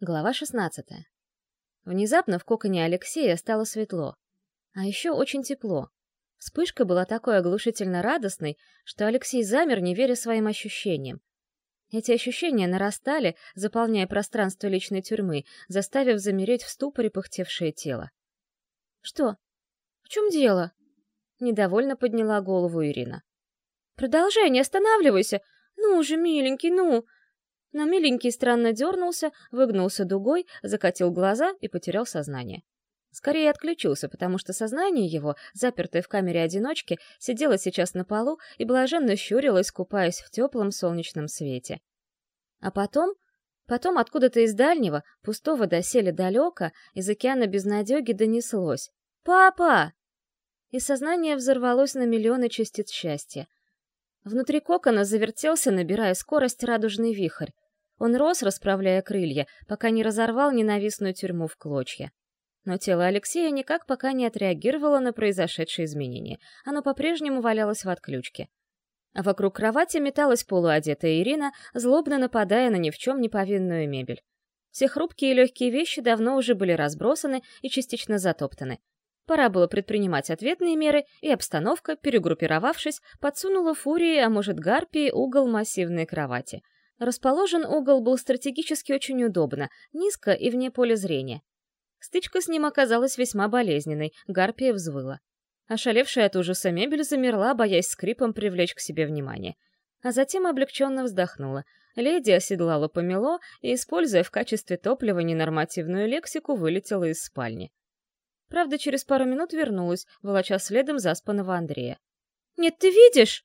Глава 16. Внезапно в коконе Алексея стало светло. А еще очень тепло. Вспышка была такой оглушительно радостной, что Алексей замер, не веря своим ощущениям. Эти ощущения нарастали, заполняя пространство личной тюрьмы, заставив замереть в ступоре пыхтевшее тело. «Что? В чем дело?» Недовольно подняла голову Ирина. «Продолжай, не останавливайся! Ну уже, миленький, ну!» Но миленький странно дернулся, выгнулся дугой, закатил глаза и потерял сознание. Скорее отключился, потому что сознание его, запертое в камере одиночки, сидело сейчас на полу и блаженно щурилось, купаясь в теплом солнечном свете. А потом, потом откуда-то из дальнего, пустого доселе далека, из океана безнадеги донеслось «Папа!» И сознание взорвалось на миллионы частиц счастья. Внутри кокона завертелся, набирая скорость, радужный вихрь. Он рос, расправляя крылья, пока не разорвал ненавистную тюрьму в клочья. Но тело Алексея никак пока не отреагировало на произошедшие изменения. Оно по-прежнему валялось в отключке. А вокруг кровати металась полуодетая Ирина, злобно нападая на ни в чем не повинную мебель. Все хрупкие и легкие вещи давно уже были разбросаны и частично затоптаны. Пора было предпринимать ответные меры, и обстановка, перегруппировавшись, подсунула Фурии, а может Гарпии, угол массивной кровати. Расположен угол был стратегически очень удобно, низко и вне поля зрения. Стычка с ним оказалась весьма болезненной, Гарпия взвыла. Ошалевшая от ужаса мебель замерла, боясь скрипом привлечь к себе внимание. А затем облегченно вздохнула. Леди оседлала помело и, используя в качестве топлива ненормативную лексику, вылетела из спальни. Правда, через пару минут вернулась, волоча следом заспанного Андрея. «Нет, ты видишь?»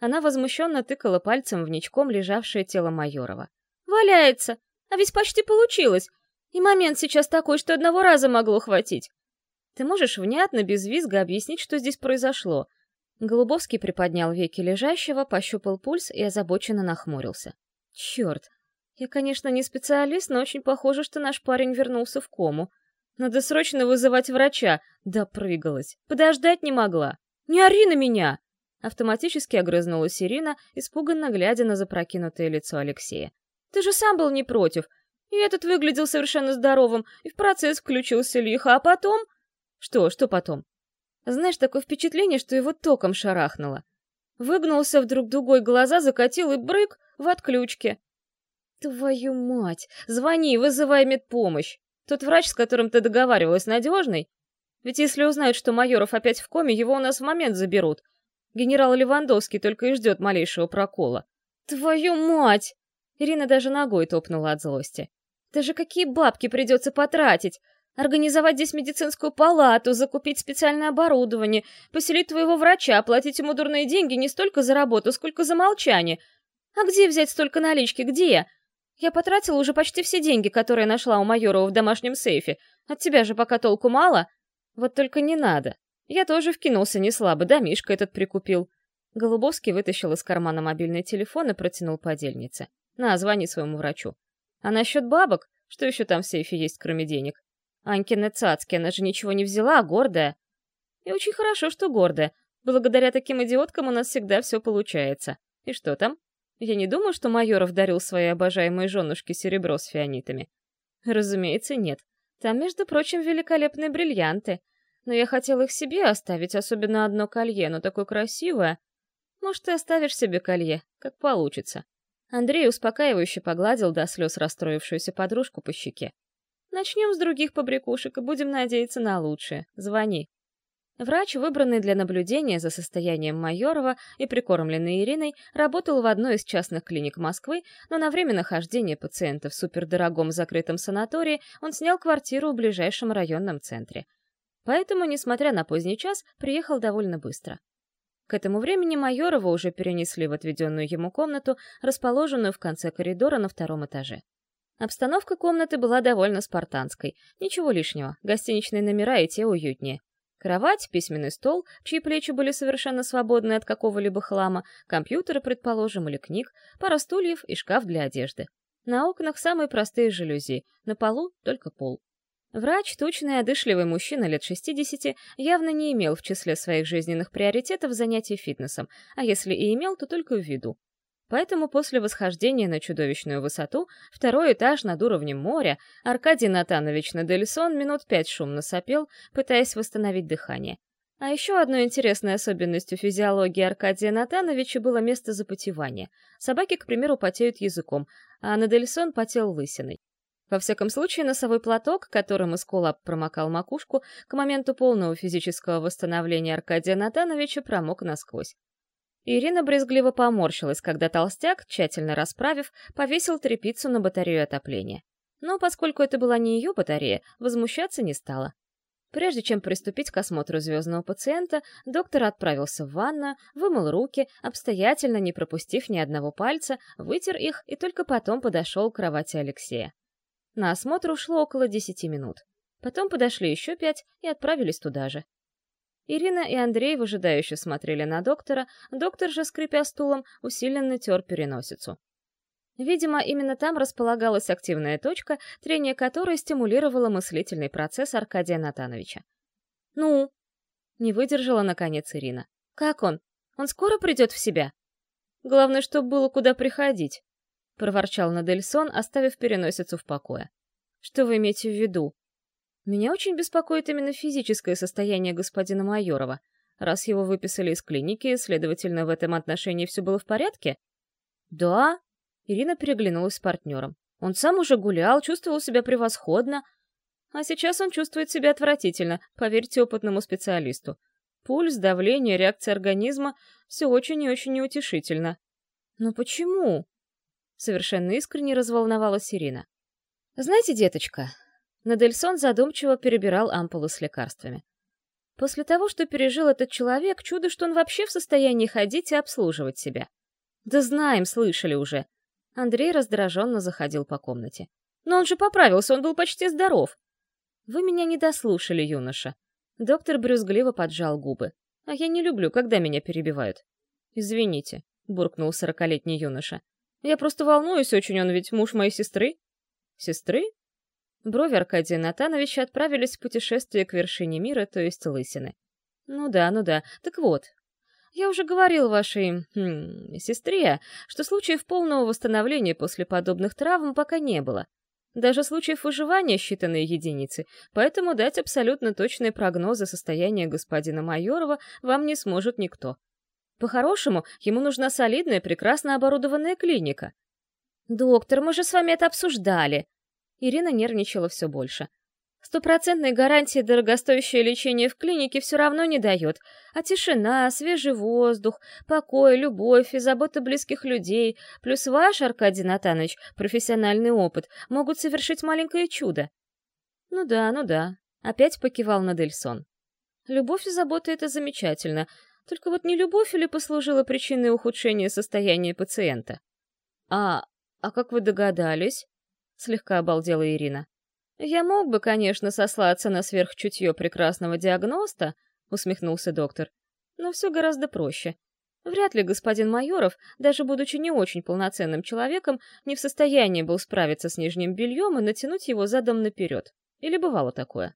Она возмущенно тыкала пальцем в ничком лежавшее тело Майорова. «Валяется! А ведь почти получилось! И момент сейчас такой, что одного раза могло хватить. Ты можешь внятно, без визга объяснить, что здесь произошло?» Голубовский приподнял веки лежащего, пощупал пульс и озабоченно нахмурился. «Черт! Я, конечно, не специалист, но очень похоже, что наш парень вернулся в кому. Надо срочно вызывать врача. Допрыгалась. Подождать не могла. Не ори на меня!» Автоматически огрызнулась Ирина, испуганно глядя на запрокинутое лицо Алексея. «Ты же сам был не против. И этот выглядел совершенно здоровым, и в процесс включился лихо, а потом...» «Что, что потом?» «Знаешь, такое впечатление, что его током шарахнуло. Выгнулся вдруг дугой глаза, закатил и брык в отключке. Твою мать! Звони, вызывай медпомощь! Тот врач, с которым ты договаривалась, надежный? Ведь если узнают, что Майоров опять в коме, его у нас в момент заберут. Генерал Левандовский только и ждет малейшего прокола. Твою мать! Ирина даже ногой топнула от злости. Даже какие бабки придется потратить? Организовать здесь медицинскую палату, закупить специальное оборудование, поселить твоего врача, оплатить ему дурные деньги не столько за работу, сколько за молчание. А где взять столько налички? Где? Я потратила уже почти все деньги, которые нашла у Майорова в домашнем сейфе. От тебя же пока толку мало. Вот только не надо. Я тоже вкинулся не слабо, да Мишка этот прикупил. Голубовский вытащил из кармана мобильный телефон и протянул подельнице. На, звони своему врачу. А насчет бабок? Что еще там в сейфе есть, кроме денег? Анькины цацки, она же ничего не взяла, а гордая. И очень хорошо, что гордая. Благодаря таким идиоткам у нас всегда все получается. И что там? Я не думаю, что Майоров дарил своей обожаемой женушке серебро с фианитами. Разумеется, нет. Там, между прочим, великолепные бриллианты. Но я хотел их себе оставить, особенно одно колье, но такое красивое. Может, ты оставишь себе колье, как получится. Андрей успокаивающе погладил до слез расстроившуюся подружку по щеке. Начнем с других побрякушек и будем надеяться на лучшее. Звони. Врач, выбранный для наблюдения за состоянием Майорова и прикормленный Ириной, работал в одной из частных клиник Москвы, но на время нахождения пациента в супердорогом закрытом санатории он снял квартиру в ближайшем районном центре. Поэтому, несмотря на поздний час, приехал довольно быстро. К этому времени Майорова уже перенесли в отведенную ему комнату, расположенную в конце коридора на втором этаже. Обстановка комнаты была довольно спартанской, ничего лишнего, гостиничные номера и те уютнее. Кровать, письменный стол, чьи плечи были совершенно свободны от какого-либо хлама, компьютеры, предположим, или книг, пара стульев и шкаф для одежды. На окнах самые простые жалюзи, на полу только пол. Врач, тучный одышливый мужчина лет 60, явно не имел в числе своих жизненных приоритетов занятий фитнесом, а если и имел, то только в виду. Поэтому после восхождения на чудовищную высоту, второй этаж над уровнем моря, Аркадий Натанович Надельсон минут пять шумно сопел, пытаясь восстановить дыхание. А еще одной интересной особенностью физиологии Аркадия Натановича было место запотевания. Собаки, к примеру, потеют языком, а Надельсон потел лысиной. Во всяком случае, носовой платок, которым Исколап промокал макушку, к моменту полного физического восстановления Аркадия Натановича промок насквозь. Ирина брезгливо поморщилась, когда толстяк, тщательно расправив, повесил тряпицу на батарею отопления. Но поскольку это была не ее батарея, возмущаться не стала. Прежде чем приступить к осмотру звездного пациента, доктор отправился в ванну, вымыл руки, обстоятельно не пропустив ни одного пальца, вытер их и только потом подошел к кровати Алексея. На осмотр ушло около десяти минут. Потом подошли еще пять и отправились туда же. Ирина и Андрей выжидающе смотрели на доктора, доктор же, скрипя стулом, усиленно тер переносицу. Видимо, именно там располагалась активная точка, трение которой стимулировало мыслительный процесс Аркадия Натановича. «Ну?» — не выдержала, наконец, Ирина. «Как он? Он скоро придет в себя?» «Главное, чтобы было куда приходить», — проворчал Надельсон, оставив переносицу в покое. «Что вы имеете в виду?» Меня очень беспокоит именно физическое состояние господина Майорова. Раз его выписали из клиники, следовательно, в этом отношении все было в порядке? Да. Ирина переглянулась с партнером. Он сам уже гулял, чувствовал себя превосходно. А сейчас он чувствует себя отвратительно, поверьте опытному специалисту. Пульс, давление, реакция организма — все очень и очень неутешительно. Но почему? Совершенно искренне разволновалась Ирина. Знаете, деточка, Надельсон задумчиво перебирал ампулы с лекарствами. После того, что пережил этот человек, чудо, что он вообще в состоянии ходить и обслуживать себя. Да знаем, слышали уже. Андрей раздраженно заходил по комнате. Но он же поправился, он был почти здоров. Вы меня не дослушали, юноша. Доктор брюзгливо поджал губы. А я не люблю, когда меня перебивают. Извините, буркнул сорокалетний юноша. Я просто волнуюсь очень, он ведь муж моей сестры. Сестры? Брови Аркадия Натановича отправились в путешествие к вершине мира, то есть Лысины. Ну да, ну да. Так вот, я уже говорил вашей хм, сестре, что случаев полного восстановления после подобных травм пока не было. Даже случаев выживания считанные единицы, поэтому дать абсолютно точные прогнозы состояния господина Майорова вам не сможет никто. По-хорошему, ему нужна солидная, прекрасно оборудованная клиника. «Доктор, мы же с вами это обсуждали», Ирина нервничала все больше. Стопроцентной гарантии дорогостоящее лечение в клинике все равно не дает, а тишина, свежий воздух, покой, любовь и забота близких людей, плюс ваш, Аркадий Натанович, профессиональный опыт, могут совершить маленькое чудо. Ну да, ну да, опять покивал Надельсон. Любовь и забота — это замечательно, только вот не любовь или послужила причиной ухудшения состояния пациента? А, а как вы догадались? Слегка обалдела Ирина. «Я мог бы, конечно, сослаться на сверхчутье прекрасного диагноста», — усмехнулся доктор. «Но все гораздо проще. Вряд ли господин Майоров, даже будучи не очень полноценным человеком, не в состоянии был справиться с нижним бельем и натянуть его задом наперед. Или бывало такое?»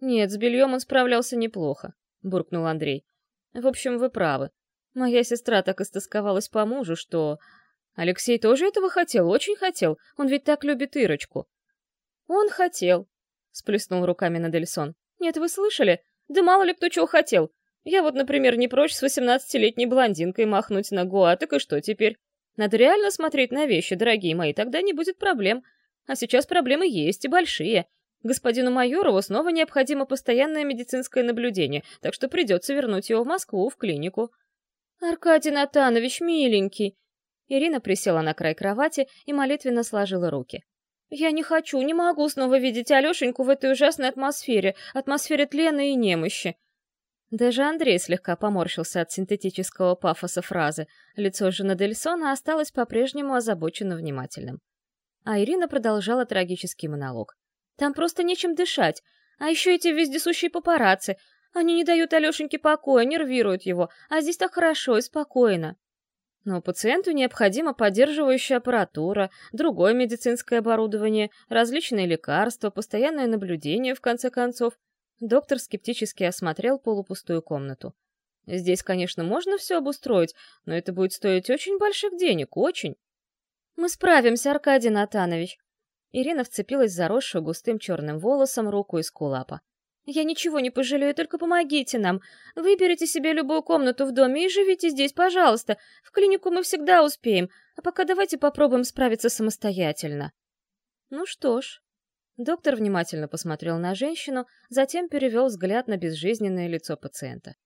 «Нет, с бельем он справлялся неплохо», — буркнул Андрей. «В общем, вы правы. Моя сестра так истосковалась по мужу, что...» Алексей тоже этого хотел, очень хотел. Он ведь так любит Ирочку. Он хотел, сплеснул руками Надельсон. Нет, вы слышали? Да мало ли кто чего хотел. Я вот, например, не прочь с восемнадцатилетней блондинкой махнуть на Гуа, так и что теперь? Надо реально смотреть на вещи, дорогие мои, тогда не будет проблем. А сейчас проблемы есть и большие. Господину Майорову снова необходимо постоянное медицинское наблюдение, так что придется вернуть его в Москву, в клинику. «Аркадий Натанович, миленький!» Ирина присела на край кровати и молитвенно сложила руки. «Я не хочу, не могу снова видеть Алешеньку в этой ужасной атмосфере, атмосфере тлена и немощи». Даже Андрей слегка поморщился от синтетического пафоса фразы. Лицо жены Дельсона осталось по-прежнему озабоченно внимательным. А Ирина продолжала трагический монолог. «Там просто нечем дышать. А еще эти вездесущие папарацци. Они не дают Алешеньке покоя, нервируют его. А здесь так хорошо и спокойно». Но пациенту необходима поддерживающая аппаратура, другое медицинское оборудование, различные лекарства, постоянное наблюдение, в конце концов. Доктор скептически осмотрел полупустую комнату. Здесь, конечно, можно все обустроить, но это будет стоить очень больших денег, очень. Мы справимся, Аркадий Натанович. Ирина вцепилась в заросшую густым черным волосом руку из кулапа. Я ничего не пожалею, только помогите нам. Выберите себе любую комнату в доме и живите здесь, пожалуйста. В клинику мы всегда успеем, а пока давайте попробуем справиться самостоятельно. Ну что ж. Доктор внимательно посмотрел на женщину, затем перевел взгляд на безжизненное лицо пациента.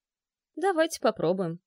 Давайте попробуем.